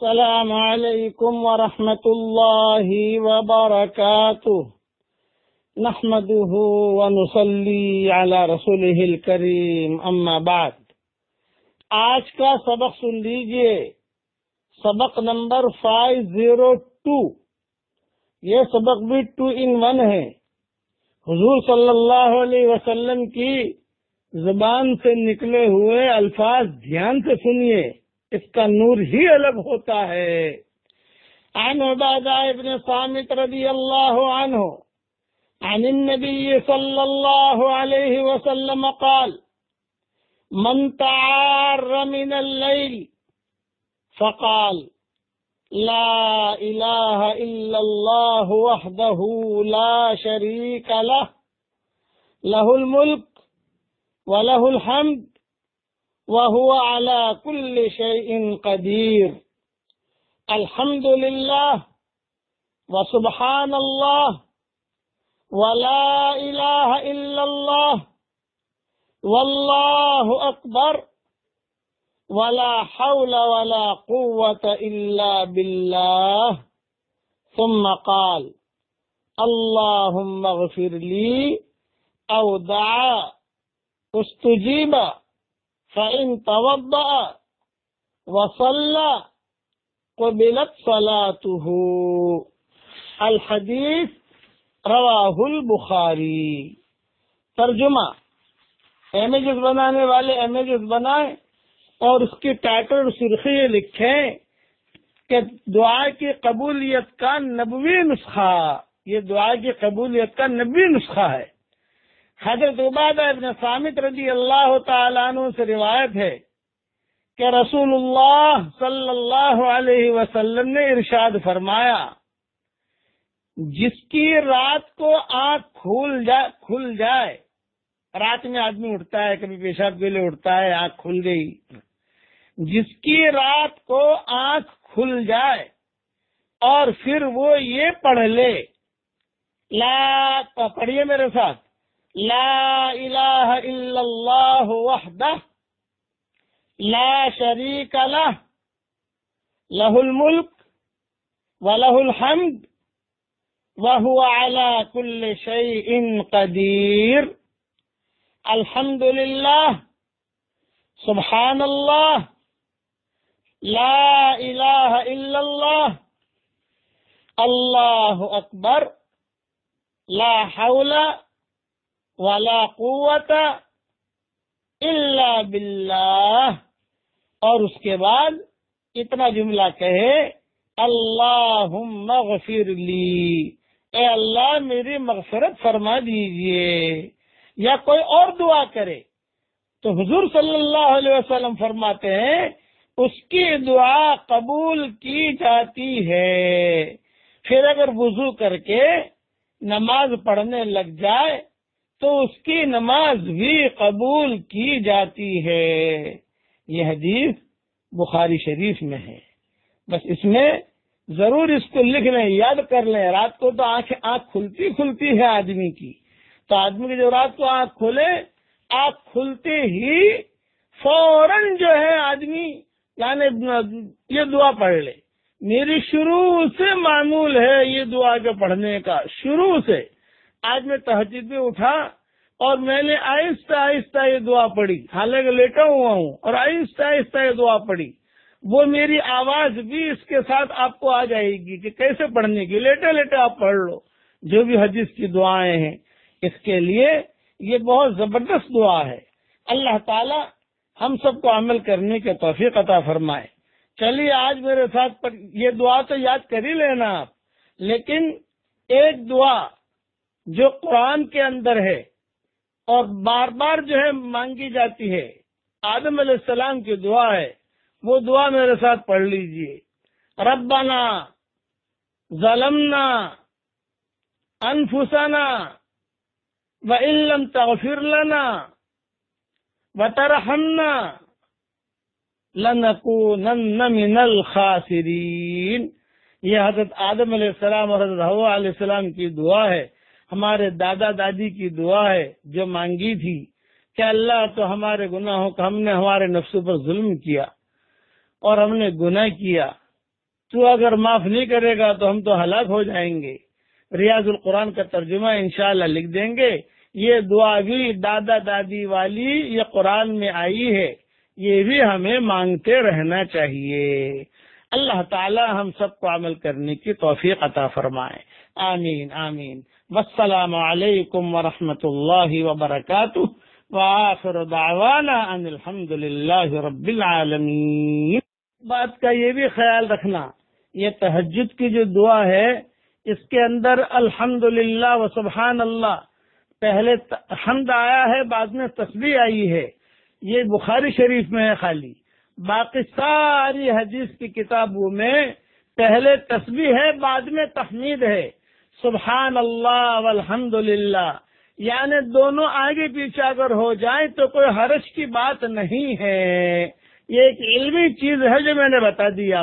السلام عليكم ورحمة الله وبركاته نحمده ونصلي على رسوله الكريم أما بعد۔ آج کا سبق سن لیجیے۔ سبق نمبر فائیو زیرو ٹو یہ سبق بھی ٹو ان ون ہے۔ حضور صلی اللہ علیہ وسلم کی زبان سے نکلے ہوئے الفاظ دھیان سے سنیے۔ اس کا نور ہی الگ ہوتا ہے عن عبادہ ابن صامت رضی اللہ عنہ عن النبي صلى الله عليه وسلم قال من تعار من الليل فقال لا إله إلا الله وحده لا شريك له له الملك وله الحمد وهو على كل شيء قدير. الحمد لله وسبحان الله ولا إله إلا الله والله أكبر ولا حول ولا قوة إلا بالله. ثم قال اللهم اغفر لي أو دعا أستجيب. فإن توضأ وصلى قبلت صلاته الحديث رواه البخاری ترجمہ امیجز بنانے والے امیجز بنائیں اور اس کی ٹائٹل سرخی لکھیں کہ دعا کی قبولیت کا نبوی نسخہ یہ دعا کی قبولیت کا نبوی نسخہ ہے حضرت عبادہ ابن سامت رضی اللہ تعالیٰ عنہ سے روایت ہے کہ رسول اللہ صلی اللہ علیہ وسلم نے ارشاد فرمایا، جس کی رات کو آنکھ کھل جائے کھل جائے، رات میں آدمی اٹھتا ہے، کبھی پیشاب کے لیے اٹھتا ہے، آنکھ کھل گئی۔ جس کی رات کو آنکھ کھل جائے اور پھر وہ یہ پڑھ لے، لا پڑھیے میرے ساتھ لا الہ إلا اللہ وحدہ لا شریک لہ لہ الملک ولہ الحمد وهو على كل شيء قدير. الحمد لله سبحان الله لا إله إلا الله الله أكبر لا حول ولا قوة إلا بالله اور اس کے بعد اتنا جملہ کہے اللہ مغفر لی۔ اے اللہ، میری مغفرت فرما دیجیے۔ یا کوئی اور دعا کرے۔ تو حضور صلی اللہ علیہ وسلم فرماتے ہیں، اس کی دعا قبول کی جاتی ہے۔ پھر اگر وضو کر کے نماز پڑھنے لگ جائے تو اس کی نماز بھی قبول کی جاتی ہے۔ یہ حدیث بخاری شریف میں ہے۔ بس اس میں ضرور اس کو لکھ لیں، یاد کر لیں۔ رات کو تو آنکھ آنکھ کھلتی کھلتی ہے آدمی کی۔ تو آدمی کی جو رات کو آنکھ کھولے آنکھ کھلتے ہی فوراً جو ہے آدمی یعنی یہ دعا پڑھ لے۔ میری شروع سے معمول ہے یہ دعا کے پڑھنے کا، شروع سے۔ آج میں تہجد میں اٹھا اور میں نے آہستہ آہستہ یہ دعا پڑھی۔ حالانکہ لیٹا ہوا ہوں اور آہستہ آہستہ یہ دعا پڑھی۔ وہ میری آواز بھی اس کے ساتھ آپ کو آ جائے گی کہ کیسے پڑھنے کی؟ لیٹے لیٹے آپ پڑھ لو۔ جو بھی حدیث کی دعائیں ہیں، اس کے لیے یہ بہت زبردست دعا ہے۔ اللہ تعالی ہم سب کو عمل کرنے کے توفیق عطا فرمائے۔ چلیے، آج میرے ساتھ یہ دعا تو یاد کر ہی لینا آپ۔ لیکن ایک دعا جو قرآن کے اندر ہے اور بار بار جو ہے مانگی جاتی ہے۔ آدم علیہ السلام کی دعا ہے۔ وہ دعا میرے ساتھ پڑھ لیجیے۔ ربنا ظلمنا انفسنا و علم تغفر لنا و ترحمنا لنکونن من الخاسرین۔ یہ حضرت آدم علیہ السلام اور حضرت علیہ السلام کی دعا ہے۔ ہمارے دادا دادی کی دعا ہے جو مانگی تھی کہ اللہ تو ہمارے گناہوں کا ہم نے ہمارے نفسوں پر ظلم کیا اور ہم نے گناہ کیا۔ تو اگر معاف نہیں کرے گا تو ہم تو ہلاک ہو جائیں گے۔ ریاض القرآن کا ترجمہ انشاءاللہ لکھ دیں گے۔ یہ دعا بھی دادا دادی والی یہ قرآن میں آئی ہے۔ یہ بھی ہمیں مانگتے رہنا چاہیے۔ اللہ تعالی ہم سب کو عمل کرنے کی توفیق عطا فرمائے۔ آمین آمین۔ والسلام علیکم ورحمۃ اللہ وبرکاتہ۔ وآخر دعوانا ان الحمد للہ رب العالمین۔ بات کا یہ بھی خیال رکھنا، یہ تہجد کی جو دعا ہے، اس کے اندر الحمد للہ و سبحان اللہ پہلے حمد آیا ہے، بعد میں تصویر آئی ہے۔ یہ بخاری شریف میں ہے خالی۔ باقی ساری حدیث کی کتابوں میں پہلے تسبیح ہے، بعد میں تحمید ہے۔ سبحان اللہ والحمد للہ یعنی دونوں آگے پیچھے اگر ہو جائیں تو کوئی حرش کی بات نہیں ہے۔ یہ ایک علمی چیز ہے جو میں نے بتا دیا۔